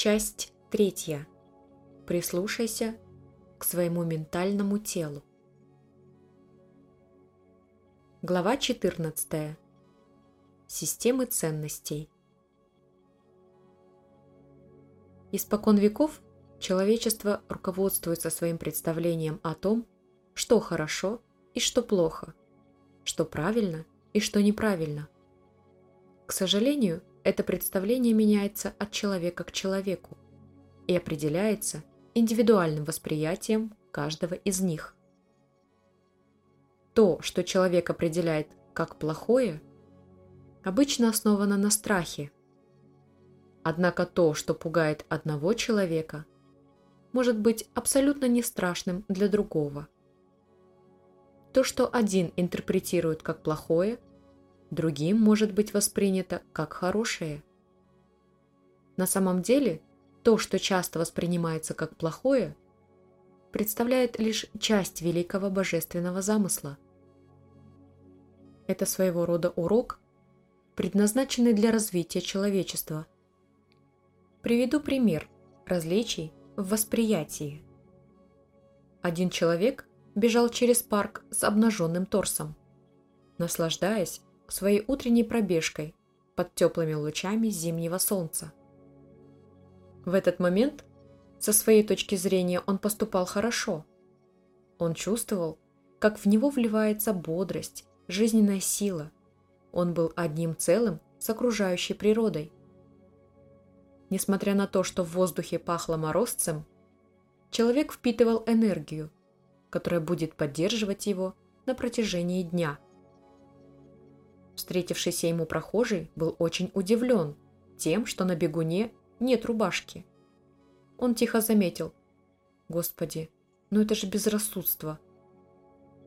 Часть третья. Прислушайся к своему ментальному телу. Глава 14. Системы ценностей. Испокон веков человечество руководствуется своим представлением о том, что хорошо и что плохо, что правильно и что неправильно. К сожалению, это представление меняется от человека к человеку и определяется индивидуальным восприятием каждого из них. То, что человек определяет как плохое, обычно основано на страхе. Однако то, что пугает одного человека, может быть абсолютно не страшным для другого. То, что один интерпретирует как плохое, другим может быть воспринято как хорошее. На самом деле, то, что часто воспринимается как плохое, представляет лишь часть великого божественного замысла. Это своего рода урок, предназначенный для развития человечества. Приведу пример различий в восприятии. Один человек бежал через парк с обнаженным торсом, наслаждаясь своей утренней пробежкой под теплыми лучами зимнего солнца. В этот момент, со своей точки зрения, он поступал хорошо. Он чувствовал, как в него вливается бодрость, жизненная сила. Он был одним целым с окружающей природой. Несмотря на то, что в воздухе пахло морозцем, человек впитывал энергию, которая будет поддерживать его на протяжении дня – Встретившийся ему прохожий был очень удивлен тем, что на бегуне нет рубашки. Он тихо заметил. «Господи, ну это же безрассудство!»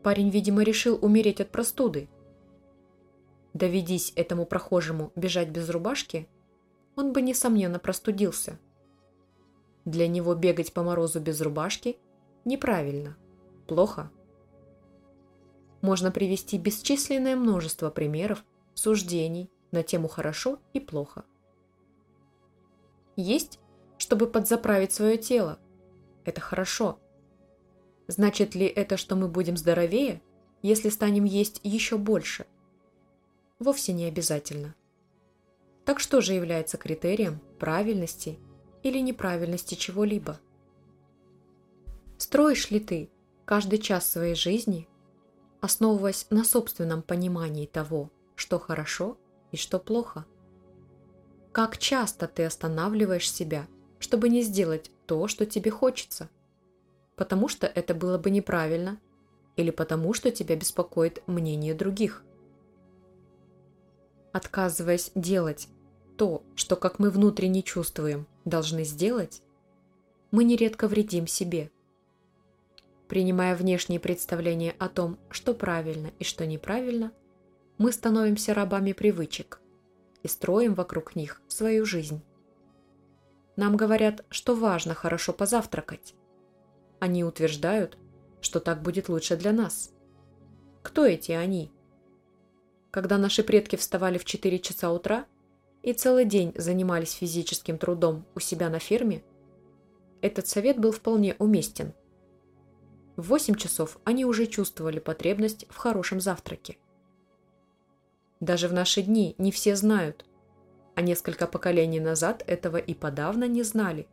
Парень, видимо, решил умереть от простуды. Доведись этому прохожему бежать без рубашки, он бы, несомненно, простудился. Для него бегать по морозу без рубашки неправильно, плохо. Можно привести бесчисленное множество примеров суждений на тему «хорошо» и «плохо». Есть, чтобы подзаправить свое тело. Это хорошо. Значит ли это, что мы будем здоровее, если станем есть еще больше? Вовсе не обязательно. Так что же является критерием правильности или неправильности чего-либо? Строишь ли ты каждый час своей жизни основываясь на собственном понимании того, что хорошо и что плохо. Как часто ты останавливаешь себя, чтобы не сделать то, что тебе хочется? Потому что это было бы неправильно или потому что тебя беспокоит мнение других? Отказываясь делать то, что, как мы внутренне чувствуем, должны сделать, мы нередко вредим себе – Принимая внешние представления о том, что правильно и что неправильно, мы становимся рабами привычек и строим вокруг них свою жизнь. Нам говорят, что важно хорошо позавтракать. Они утверждают, что так будет лучше для нас. Кто эти они? Когда наши предки вставали в 4 часа утра и целый день занимались физическим трудом у себя на ферме, этот совет был вполне уместен – в 8 часов они уже чувствовали потребность в хорошем завтраке. Даже в наши дни не все знают, а несколько поколений назад этого и подавно не знали,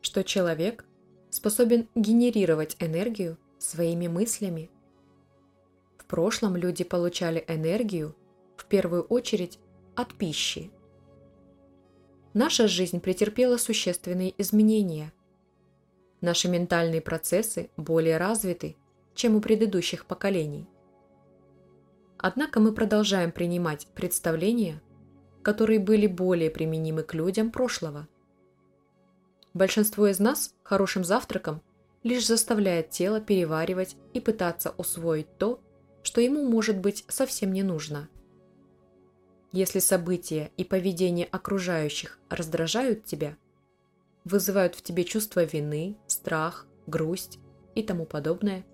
что человек способен генерировать энергию своими мыслями. В прошлом люди получали энергию в первую очередь от пищи. Наша жизнь претерпела существенные изменения. Наши ментальные процессы более развиты, чем у предыдущих поколений. Однако мы продолжаем принимать представления, которые были более применимы к людям прошлого. Большинство из нас хорошим завтраком лишь заставляет тело переваривать и пытаться усвоить то, что ему может быть совсем не нужно. Если события и поведение окружающих раздражают тебя – вызывают в тебе чувство вины, страх, грусть и тому подобное.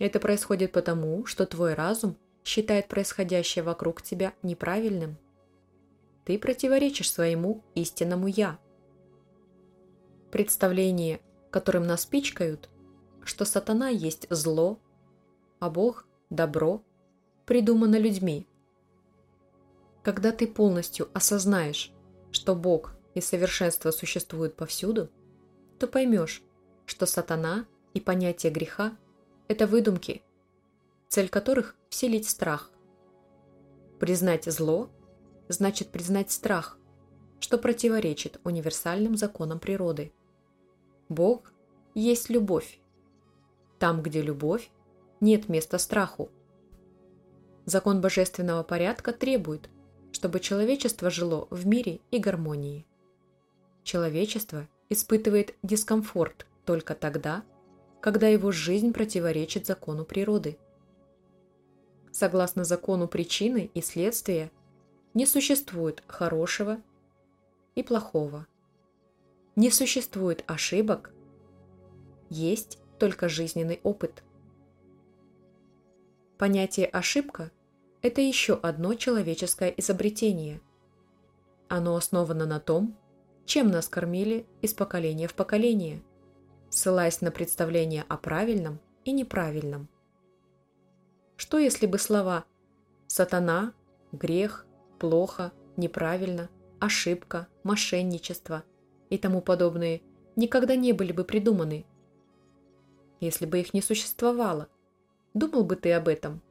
Это происходит потому, что твой разум считает происходящее вокруг тебя неправильным. Ты противоречишь своему истинному «я», Представление, которым нас пичкают, что сатана есть зло, а Бог – добро, придумано людьми. Когда ты полностью осознаешь, что Бог и совершенство существуют повсюду, то поймешь, что сатана и понятие греха – это выдумки, цель которых – вселить страх. Признать зло – значит признать страх, что противоречит универсальным законам природы. Бог есть любовь. Там, где любовь, нет места страху. Закон божественного порядка требует, чтобы человечество жило в мире и гармонии. Человечество испытывает дискомфорт только тогда, когда его жизнь противоречит закону природы. Согласно закону причины и следствия, не существует хорошего и плохого. Не существует ошибок, есть только жизненный опыт. Понятие «ошибка» – это еще одно человеческое изобретение. Оно основано на том, чем нас кормили из поколения в поколение, ссылаясь на представления о правильном и неправильном. Что если бы слова «сатана», «грех», «плохо», «неправильно», «ошибка», «мошенничество» и тому подобные никогда не были бы придуманы? Если бы их не существовало, думал бы ты об этом?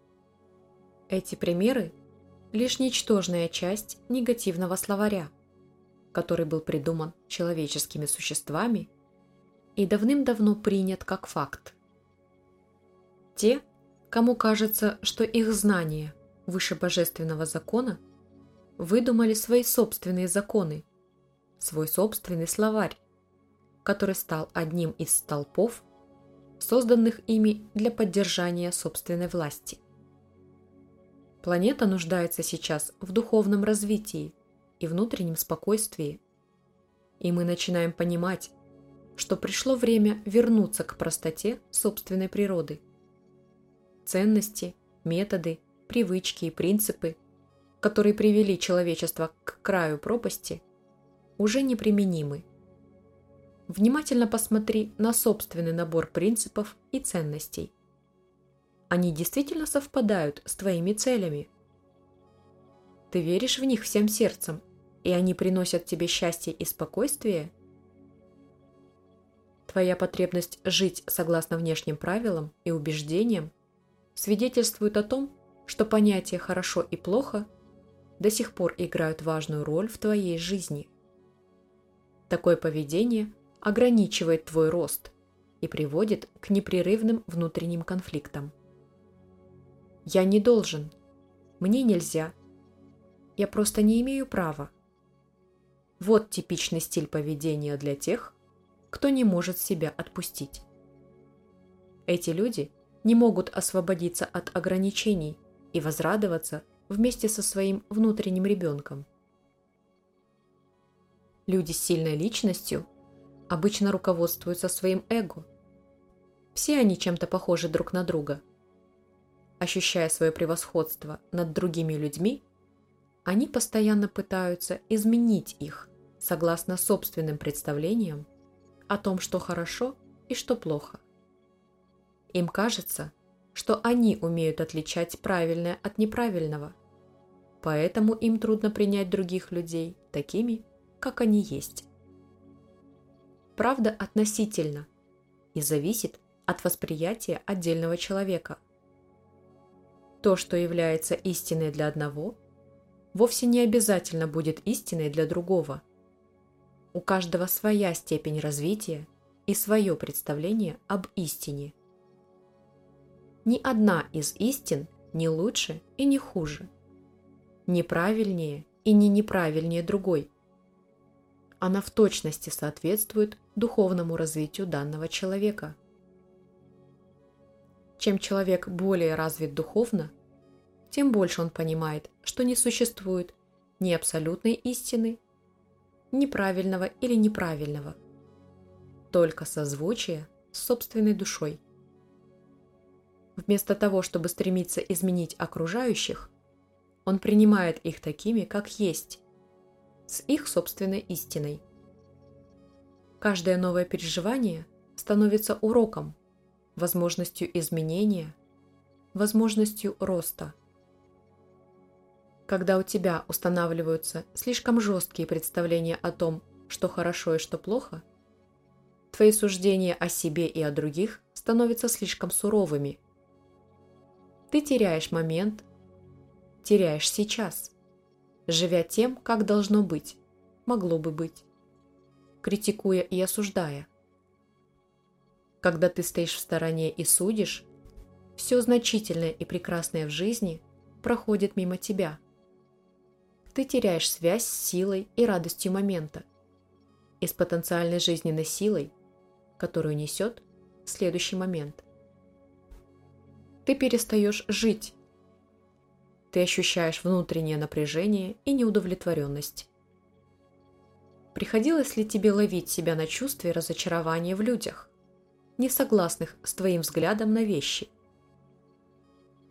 Эти примеры – лишь ничтожная часть негативного словаря – который был придуман человеческими существами и давным-давно принят как факт. Те, кому кажется, что их знание выше божественного закона, выдумали свои собственные законы, свой собственный словарь, который стал одним из столпов, созданных ими для поддержания собственной власти. Планета нуждается сейчас в духовном развитии – и внутреннем спокойствии. И мы начинаем понимать, что пришло время вернуться к простоте собственной природы. Ценности, методы, привычки и принципы, которые привели человечество к краю пропасти, уже неприменимы. Внимательно посмотри на собственный набор принципов и ценностей. Они действительно совпадают с твоими целями. Ты веришь в них всем сердцем и они приносят тебе счастье и спокойствие, твоя потребность жить согласно внешним правилам и убеждениям свидетельствует о том, что понятия «хорошо» и «плохо» до сих пор играют важную роль в твоей жизни. Такое поведение ограничивает твой рост и приводит к непрерывным внутренним конфликтам. «Я не должен», «мне нельзя», «я просто не имею права», вот типичный стиль поведения для тех, кто не может себя отпустить. Эти люди не могут освободиться от ограничений и возрадоваться вместе со своим внутренним ребенком. Люди с сильной личностью обычно руководствуются своим эго. Все они чем-то похожи друг на друга. Ощущая свое превосходство над другими людьми, они постоянно пытаются изменить их согласно собственным представлениям о том, что хорошо и что плохо. Им кажется, что они умеют отличать правильное от неправильного, поэтому им трудно принять других людей такими, как они есть. Правда относительно и зависит от восприятия отдельного человека. То, что является истиной для одного, вовсе не обязательно будет истиной для другого – у каждого своя степень развития и свое представление об истине. Ни одна из истин не лучше и не хуже, не правильнее и не неправильнее другой. Она в точности соответствует духовному развитию данного человека. Чем человек более развит духовно, тем больше он понимает, что не существует ни абсолютной истины, неправильного или неправильного. Только созвучие с собственной душой. Вместо того, чтобы стремиться изменить окружающих, он принимает их такими, как есть, с их собственной истиной. Каждое новое переживание становится уроком, возможностью изменения, возможностью роста. Когда у тебя устанавливаются слишком жесткие представления о том, что хорошо и что плохо, твои суждения о себе и о других становятся слишком суровыми. Ты теряешь момент, теряешь сейчас, живя тем, как должно быть, могло бы быть, критикуя и осуждая. Когда ты стоишь в стороне и судишь, все значительное и прекрасное в жизни проходит мимо тебя. Ты теряешь связь с силой и радостью момента и с потенциальной жизненной силой, которую несет следующий момент. Ты перестаешь жить. Ты ощущаешь внутреннее напряжение и неудовлетворенность. Приходилось ли тебе ловить себя на чувстве разочарования в людях, не согласных с твоим взглядом на вещи?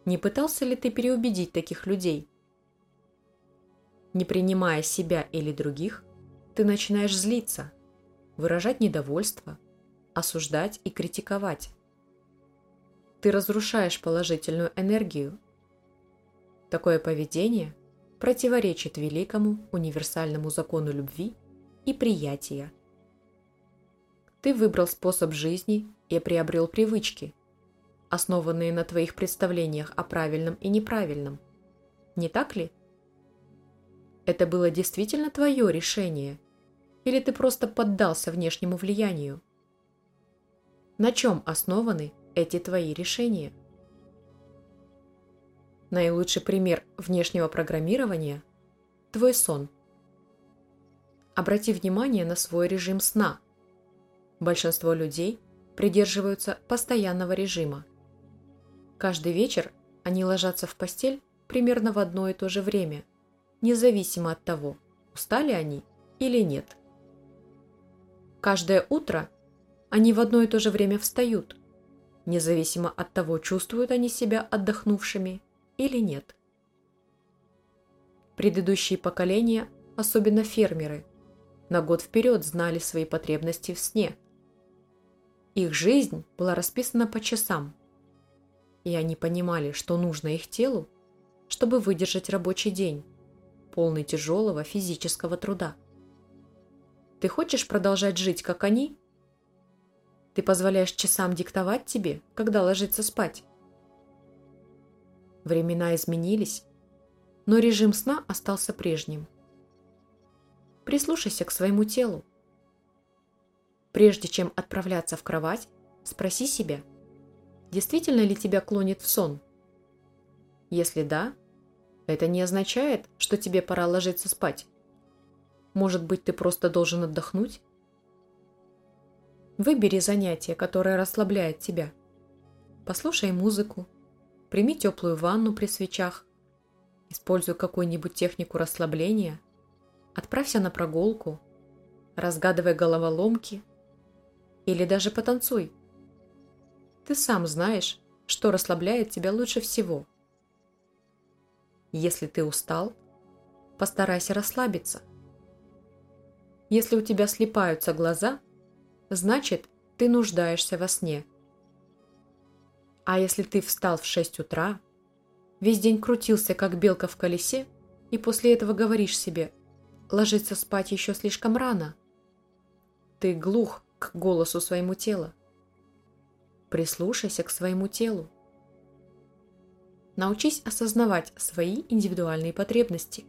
Не пытался ли ты переубедить таких людей? Не принимая себя или других, ты начинаешь злиться, выражать недовольство, осуждать и критиковать. Ты разрушаешь положительную энергию. Такое поведение противоречит великому универсальному закону любви и приятия. Ты выбрал способ жизни и приобрел привычки, основанные на твоих представлениях о правильном и неправильном. Не так ли? Это было действительно твое решение? Или ты просто поддался внешнему влиянию? На чем основаны эти твои решения? Наилучший пример внешнего программирования – твой сон. Обрати внимание на свой режим сна. Большинство людей придерживаются постоянного режима. Каждый вечер они ложатся в постель примерно в одно и то же время, независимо от того, устали они или нет. Каждое утро они в одно и то же время встают, независимо от того, чувствуют они себя отдохнувшими или нет. Предыдущие поколения, особенно фермеры, на год вперед знали свои потребности в сне. Их жизнь была расписана по часам, и они понимали, что нужно их телу, чтобы выдержать рабочий день, полный тяжелого физического труда. Ты хочешь продолжать жить, как они? Ты позволяешь часам диктовать тебе, когда ложиться спать? Времена изменились, но режим сна остался прежним. Прислушайся к своему телу. Прежде чем отправляться в кровать, спроси себя, действительно ли тебя клонит в сон? Если да, это не означает, что тебе пора ложиться спать. Может быть, ты просто должен отдохнуть? Выбери занятие, которое расслабляет тебя. Послушай музыку, прими теплую ванну при свечах, используй какую-нибудь технику расслабления, отправься на прогулку, разгадывай головоломки или даже потанцуй. Ты сам знаешь, что расслабляет тебя лучше всего – если ты устал, постарайся расслабиться. Если у тебя слипаются глаза, значит, ты нуждаешься во сне. А если ты встал в 6 утра, весь день крутился, как белка в колесе, и после этого говоришь себе «ложиться спать еще слишком рано», ты глух к голосу своему тела. Прислушайся к своему телу. Научись осознавать свои индивидуальные потребности.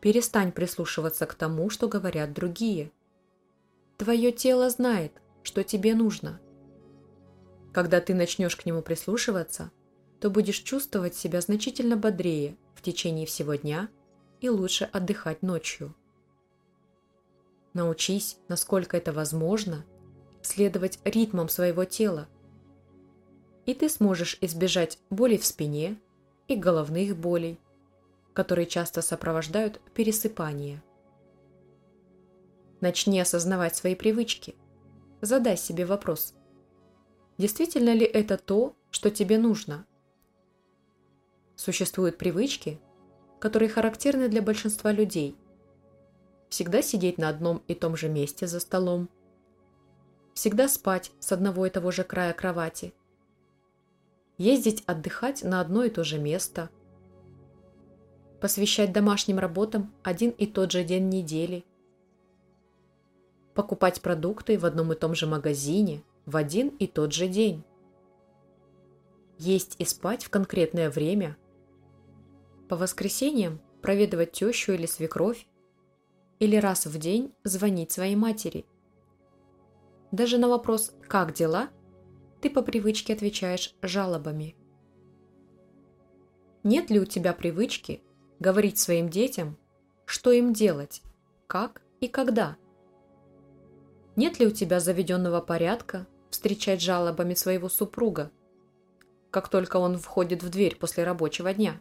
Перестань прислушиваться к тому, что говорят другие. Твое тело знает, что тебе нужно. Когда ты начнешь к нему прислушиваться, то будешь чувствовать себя значительно бодрее в течение всего дня и лучше отдыхать ночью. Научись, насколько это возможно, следовать ритмам своего тела – и ты сможешь избежать боли в спине и головных болей, которые часто сопровождают пересыпание. Начни осознавать свои привычки. Задай себе вопрос. Действительно ли это то, что тебе нужно? Существуют привычки, которые характерны для большинства людей. всегда сидеть на одном и том же месте за столом, всегда спать с одного и того же края кровати, ездить отдыхать на одно и то же место, посвящать домашним работам один и тот же день недели, покупать продукты в одном и том же магазине в один и тот же день, есть и спать в конкретное время, по воскресеньям проведывать тещу или свекровь, или раз в день звонить своей матери. Даже на вопрос «как дела?» ты по привычке отвечаешь жалобами. Нет ли у тебя привычки говорить своим детям, что им делать, как и когда? Нет ли у тебя заведенного порядка встречать жалобами своего супруга, как только он входит в дверь после рабочего дня?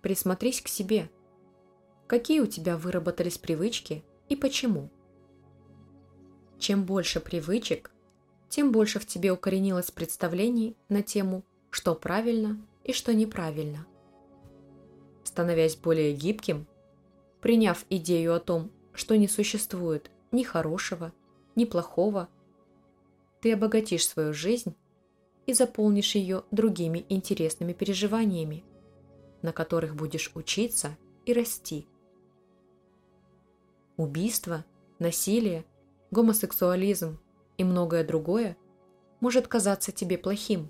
Присмотрись к себе. Какие у тебя выработались привычки и почему? Чем больше привычек, тем больше в тебе укоренилось представлений на тему, что правильно и что неправильно. Становясь более гибким, приняв идею о том, что не существует ни хорошего, ни плохого, ты обогатишь свою жизнь и заполнишь ее другими интересными переживаниями, на которых будешь учиться и расти. Убийство, насилие, гомосексуализм и многое другое может казаться тебе плохим.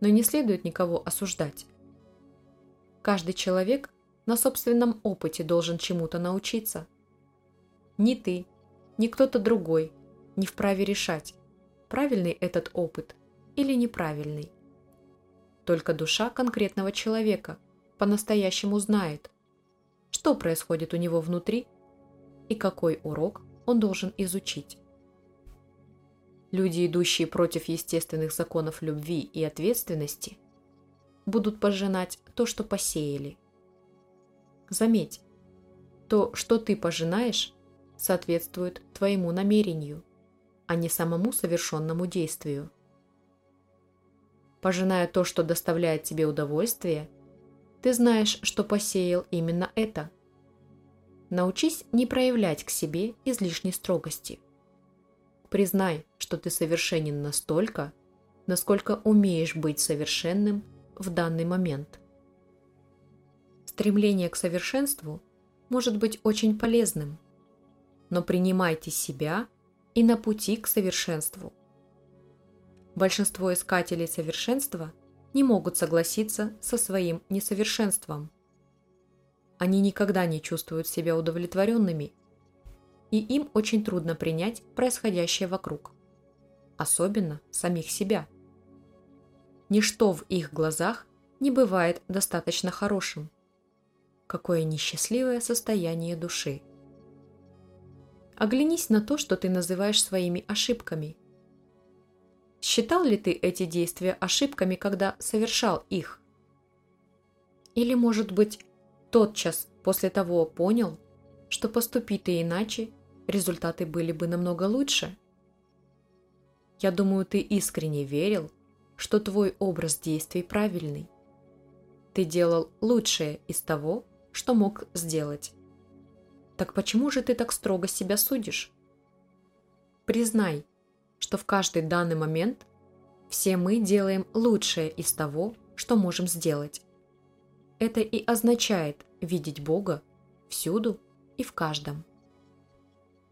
Но не следует никого осуждать. Каждый человек на собственном опыте должен чему-то научиться. Ни ты, ни кто-то другой не вправе решать, правильный этот опыт или неправильный. Только душа конкретного человека по-настоящему знает, что происходит у него внутри и какой урок он должен изучить. Люди, идущие против естественных законов любви и ответственности, будут пожинать то, что посеяли. Заметь, то, что ты пожинаешь, соответствует твоему намерению, а не самому совершенному действию. Пожиная то, что доставляет тебе удовольствие, ты знаешь, что посеял именно это. Научись не проявлять к себе излишней строгости – Признай, что ты совершенен настолько, насколько умеешь быть совершенным в данный момент. Стремление к совершенству может быть очень полезным, но принимайте себя и на пути к совершенству. Большинство искателей совершенства не могут согласиться со своим несовершенством. Они никогда не чувствуют себя удовлетворенными и им очень трудно принять происходящее вокруг. Особенно самих себя. Ничто в их глазах не бывает достаточно хорошим. Какое несчастливое состояние души. Оглянись на то, что ты называешь своими ошибками. Считал ли ты эти действия ошибками, когда совершал их? Или, может быть, тотчас после того понял, что поступи ты иначе результаты были бы намного лучше. Я думаю, ты искренне верил, что твой образ действий правильный. Ты делал лучшее из того, что мог сделать. Так почему же ты так строго себя судишь? Признай, что в каждый данный момент все мы делаем лучшее из того, что можем сделать. Это и означает видеть Бога всюду и в каждом.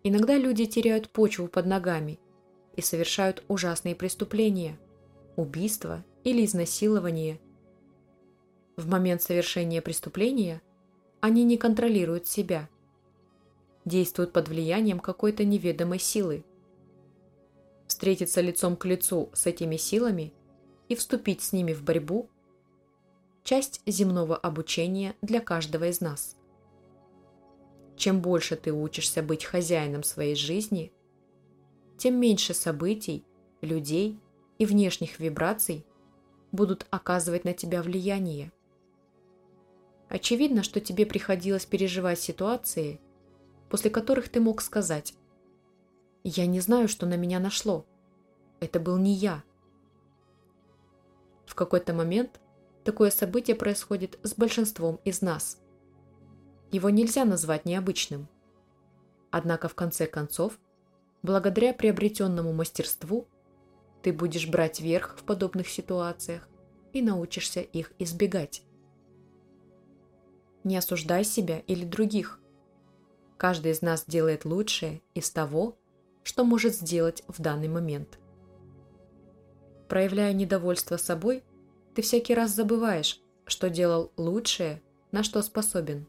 Иногда люди теряют почву под ногами и совершают ужасные преступления, убийства или изнасилование. В момент совершения преступления они не контролируют себя, действуют под влиянием какой-то неведомой силы. Встретиться лицом к лицу с этими силами и вступить с ними в борьбу – часть земного обучения для каждого из нас. Чем больше ты учишься быть хозяином своей жизни, тем меньше событий, людей и внешних вибраций будут оказывать на тебя влияние. Очевидно, что тебе приходилось переживать ситуации, после которых ты мог сказать «Я не знаю, что на меня нашло. Это был не я». В какой-то момент такое событие происходит с большинством из нас – его нельзя назвать необычным. Однако в конце концов, благодаря приобретенному мастерству, ты будешь брать верх в подобных ситуациях и научишься их избегать. Не осуждай себя или других. Каждый из нас делает лучшее из того, что может сделать в данный момент. Проявляя недовольство собой, ты всякий раз забываешь, что делал лучшее, на что способен.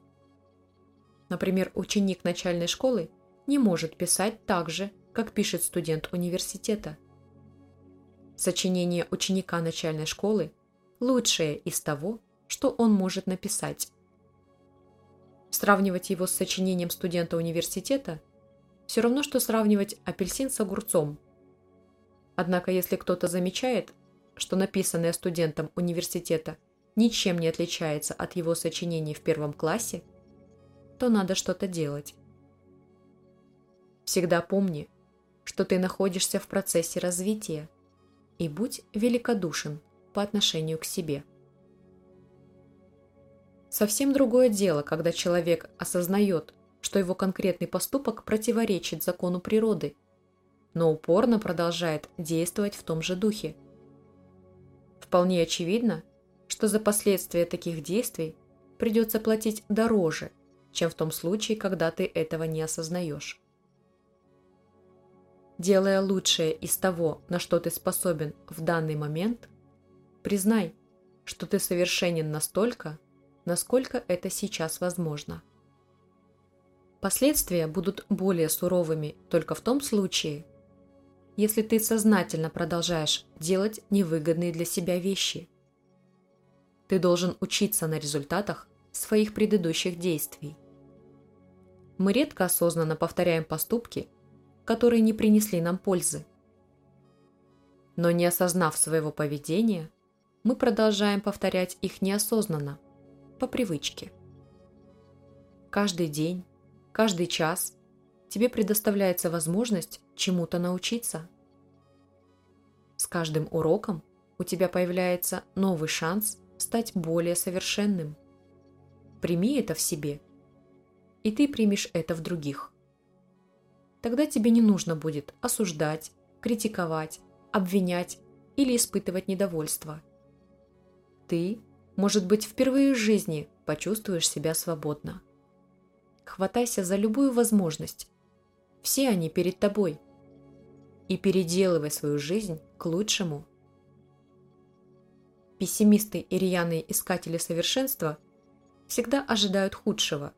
Например, ученик начальной школы не может писать так же, как пишет студент университета. Сочинение ученика начальной школы – лучшее из того, что он может написать. Сравнивать его с сочинением студента университета – все равно, что сравнивать апельсин с огурцом. Однако, если кто-то замечает, что написанное студентом университета ничем не отличается от его сочинений в первом классе, то надо что-то делать. Всегда помни, что ты находишься в процессе развития и будь великодушен по отношению к себе. Совсем другое дело, когда человек осознает, что его конкретный поступок противоречит закону природы, но упорно продолжает действовать в том же духе – Вполне очевидно, что за последствия таких действий придется платить дороже, чем в том случае, когда ты этого не осознаешь. Делая лучшее из того, на что ты способен в данный момент, признай, что ты совершенен настолько, насколько это сейчас возможно. Последствия будут более суровыми только в том случае, если ты сознательно продолжаешь делать невыгодные для себя вещи. Ты должен учиться на результатах своих предыдущих действий. Мы редко осознанно повторяем поступки, которые не принесли нам пользы. Но не осознав своего поведения, мы продолжаем повторять их неосознанно, по привычке. Каждый день, каждый час тебе предоставляется возможность чему-то научиться. С каждым уроком у тебя появляется новый шанс стать более совершенным. Прими это в себе, и ты примешь это в других. Тогда тебе не нужно будет осуждать, критиковать, обвинять или испытывать недовольство. Ты, может быть, впервые в жизни почувствуешь себя свободно. Хватайся за любую возможность все они перед тобой. И переделывай свою жизнь к лучшему. Пессимисты и рьяные искатели совершенства всегда ожидают худшего.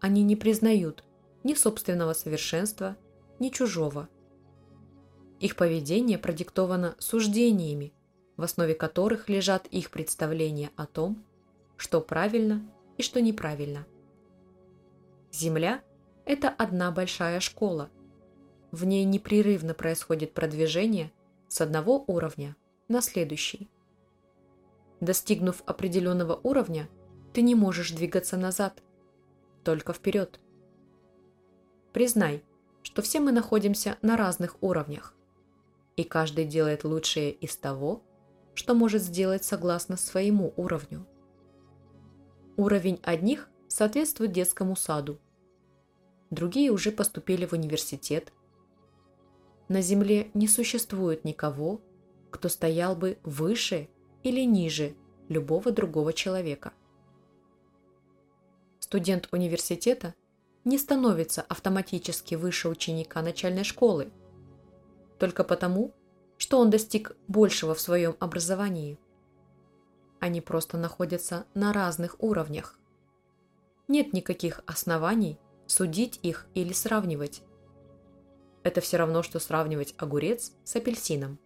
Они не признают ни собственного совершенства, ни чужого. Их поведение продиктовано суждениями, в основе которых лежат их представления о том, что правильно и что неправильно. Земля – это одна большая школа. В ней непрерывно происходит продвижение с одного уровня на следующий. Достигнув определенного уровня, ты не можешь двигаться назад, только вперед. Признай, что все мы находимся на разных уровнях, и каждый делает лучшее из того, что может сделать согласно своему уровню. Уровень одних соответствует детскому саду, другие уже поступили в университет. На Земле не существует никого, кто стоял бы выше или ниже любого другого человека. Студент университета не становится автоматически выше ученика начальной школы, только потому, что он достиг большего в своем образовании. Они просто находятся на разных уровнях. Нет никаких оснований судить их или сравнивать. Это все равно, что сравнивать огурец с апельсином.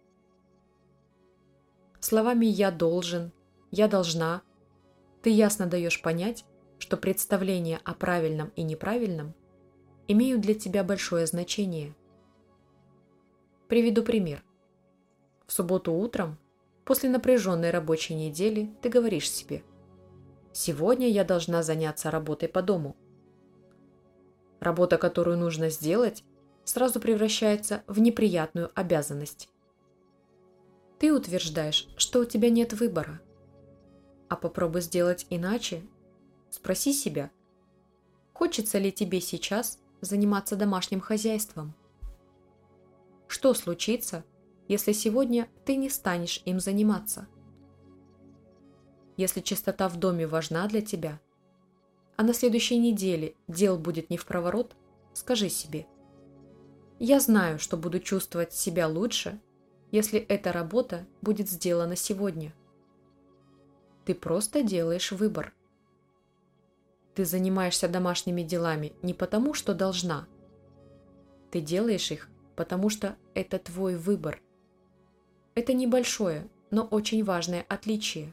Словами «я должен», «я должна» ты ясно даешь понять, что представления о правильном и неправильном имеют для тебя большое значение. Приведу пример. В субботу утром, после напряженной рабочей недели, ты говоришь себе «Сегодня я должна заняться работой по дому», Работа, которую нужно сделать, сразу превращается в неприятную обязанность. Ты утверждаешь, что у тебя нет выбора. А попробуй сделать иначе. Спроси себя, хочется ли тебе сейчас заниматься домашним хозяйством. Что случится, если сегодня ты не станешь им заниматься? Если чистота в доме важна для тебя, а на следующей неделе дел будет не в проворот, скажи себе. Я знаю, что буду чувствовать себя лучше, если эта работа будет сделана сегодня. Ты просто делаешь выбор. Ты занимаешься домашними делами не потому, что должна. Ты делаешь их, потому что это твой выбор. Это небольшое, но очень важное отличие.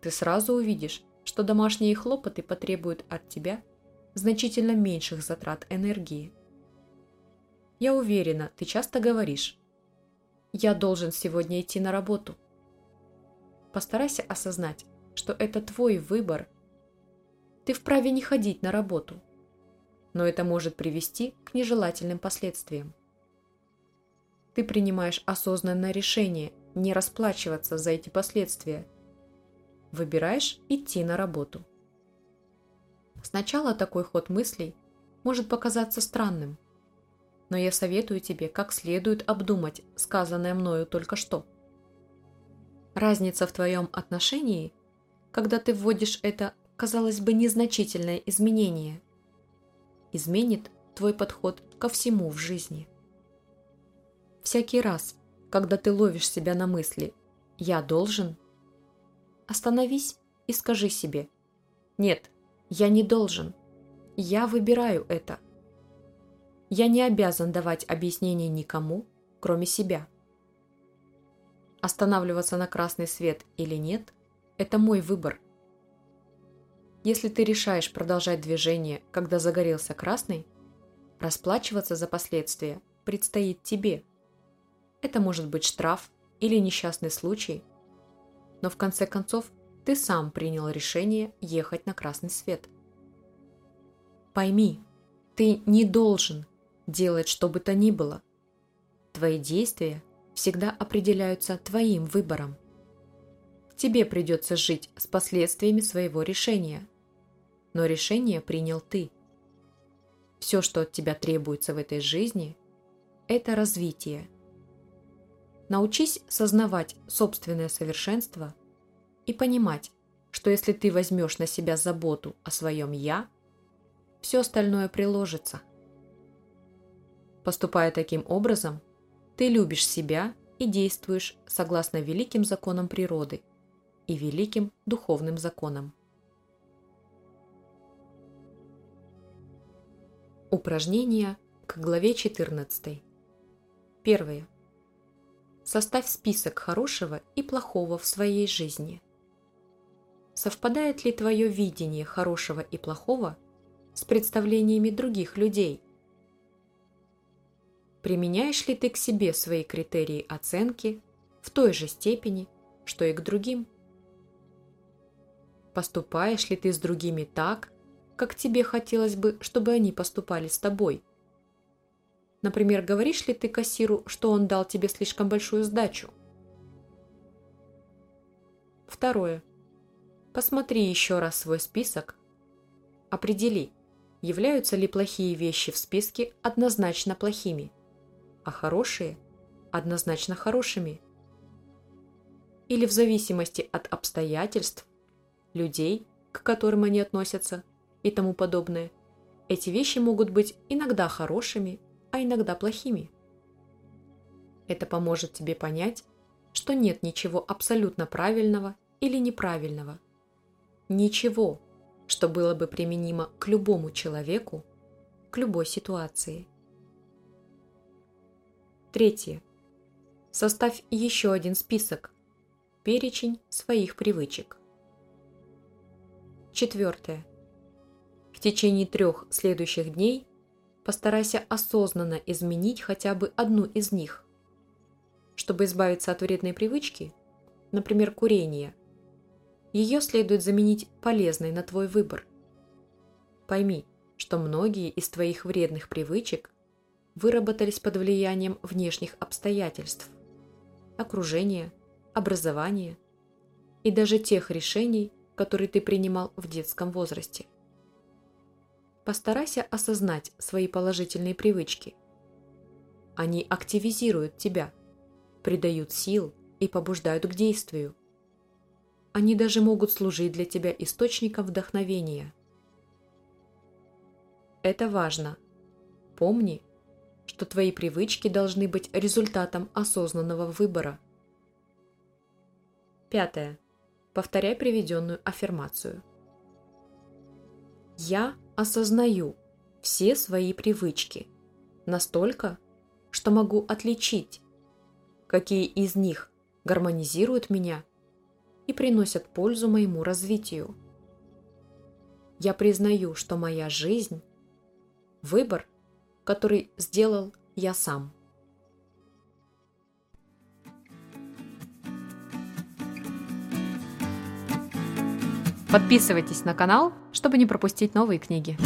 Ты сразу увидишь, что домашние хлопоты потребуют от тебя значительно меньших затрат энергии. Я уверена, ты часто говоришь «Я должен сегодня идти на работу». Постарайся осознать, что это твой выбор. Ты вправе не ходить на работу, но это может привести к нежелательным последствиям ты принимаешь осознанное решение не расплачиваться за эти последствия. Выбираешь идти на работу. Сначала такой ход мыслей может показаться странным, но я советую тебе как следует обдумать сказанное мною только что. Разница в твоем отношении, когда ты вводишь это, казалось бы, незначительное изменение, изменит твой подход ко всему в жизни. Всякий раз, когда ты ловишь себя на мысли «я должен», остановись и скажи себе «нет, я не должен, я выбираю это». Я не обязан давать объяснения никому, кроме себя. Останавливаться на красный свет или нет – это мой выбор. Если ты решаешь продолжать движение, когда загорелся красный, расплачиваться за последствия предстоит тебе – это может быть штраф или несчастный случай. Но в конце концов ты сам принял решение ехать на красный свет. Пойми, ты не должен делать что бы то ни было. Твои действия всегда определяются твоим выбором. Тебе придется жить с последствиями своего решения. Но решение принял ты. Все, что от тебя требуется в этой жизни, это развитие – Научись сознавать собственное совершенство и понимать, что если ты возьмешь на себя заботу о своем «я», все остальное приложится. Поступая таким образом, ты любишь себя и действуешь согласно великим законам природы и великим духовным законам. Упражнения к главе 14. Первое. Составь список хорошего и плохого в своей жизни. Совпадает ли твое видение хорошего и плохого с представлениями других людей? Применяешь ли ты к себе свои критерии оценки в той же степени, что и к другим? Поступаешь ли ты с другими так, как тебе хотелось бы, чтобы они поступали с тобой – Например, говоришь ли ты кассиру, что он дал тебе слишком большую сдачу? Второе. Посмотри еще раз свой список. Определи, являются ли плохие вещи в списке однозначно плохими, а хорошие – однозначно хорошими. Или в зависимости от обстоятельств, людей, к которым они относятся и тому подобное, эти вещи могут быть иногда хорошими, а иногда плохими. Это поможет тебе понять, что нет ничего абсолютно правильного или неправильного. Ничего, что было бы применимо к любому человеку, к любой ситуации. Третье. Составь еще один список. Перечень своих привычек. Четвертое. В течение трех следующих дней постарайся осознанно изменить хотя бы одну из них. Чтобы избавиться от вредной привычки, например, курения, ее следует заменить полезной на твой выбор. Пойми, что многие из твоих вредных привычек выработались под влиянием внешних обстоятельств, окружения, образования и даже тех решений, которые ты принимал в детском возрасте. Постарайся осознать свои положительные привычки. Они активизируют тебя, придают сил и побуждают к действию. Они даже могут служить для тебя источником вдохновения. Это важно. Помни, что твои привычки должны быть результатом осознанного выбора. Пятое. Повторяй приведенную аффирмацию. Я осознаю все свои привычки настолько, что могу отличить, какие из них гармонизируют меня и приносят пользу моему развитию. Я признаю, что моя жизнь – выбор, который сделал я сам. Подписывайтесь на канал, чтобы не пропустить новые книги.